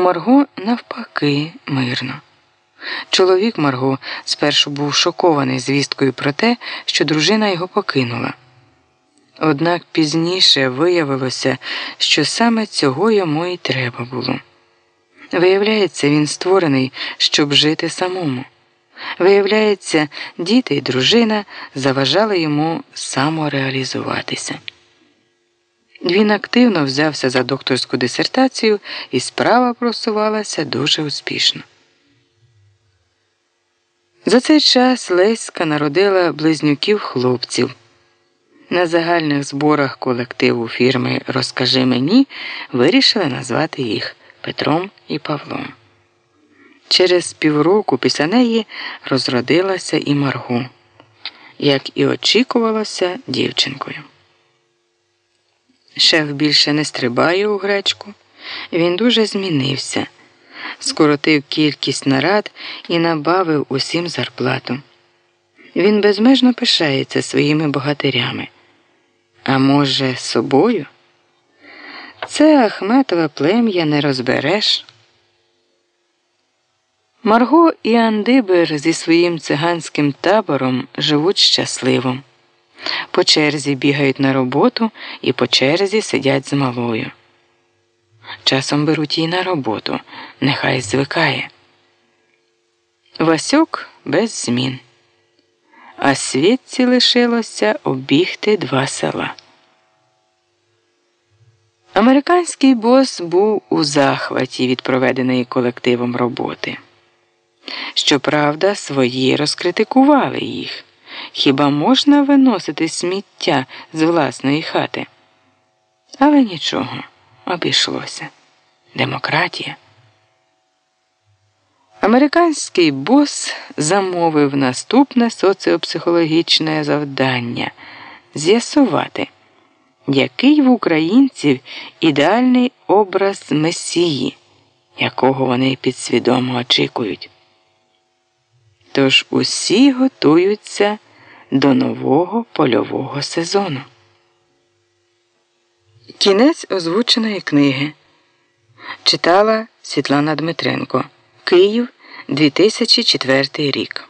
Марго навпаки мирно. Чоловік Марго спершу був шокований звісткою про те, що дружина його покинула. Однак пізніше виявилося, що саме цього йому і треба було. Виявляється, він створений, щоб жити самому. Виявляється, діти і дружина заважали йому самореалізуватися. Він активно взявся за докторську дисертацію, і справа просувалася дуже успішно. За цей час Леська народила близнюків хлопців. На загальних зборах колективу фірми Розкажи мені вирішили назвати їх Петром і Павлом. Через півроку після неї розродилася і Маргу, як і очікувалося дівчинкою. Шеф більше не стрибає у гречку, він дуже змінився, скоротив кількість нарад і набавив усім зарплату. Він безмежно пишається своїми богатирями. А може, собою? Це Ахметове плем'я не розбереш. Марго і Андибер зі своїм циганським табором живуть щасливо. По черзі бігають на роботу і по черзі сидять з малою. Часом беруть її на роботу, нехай звикає. Васюк без змін. А світці лишилося обігти два села. Американський бос був у захваті від проведеної колективом роботи. Щоправда, свої розкритикували їх. Хіба можна виносити сміття з власної хати? Але нічого, обійшлося. Демократія. Американський бос замовив наступне соціопсихологічне завдання з'ясувати, який в українців ідеальний образ месії, якого вони підсвідомо очікують. Тож усі готуються до нового польового сезону. Кінець озвученої книги читала Світлана Дмитренко Київ 2004 рік.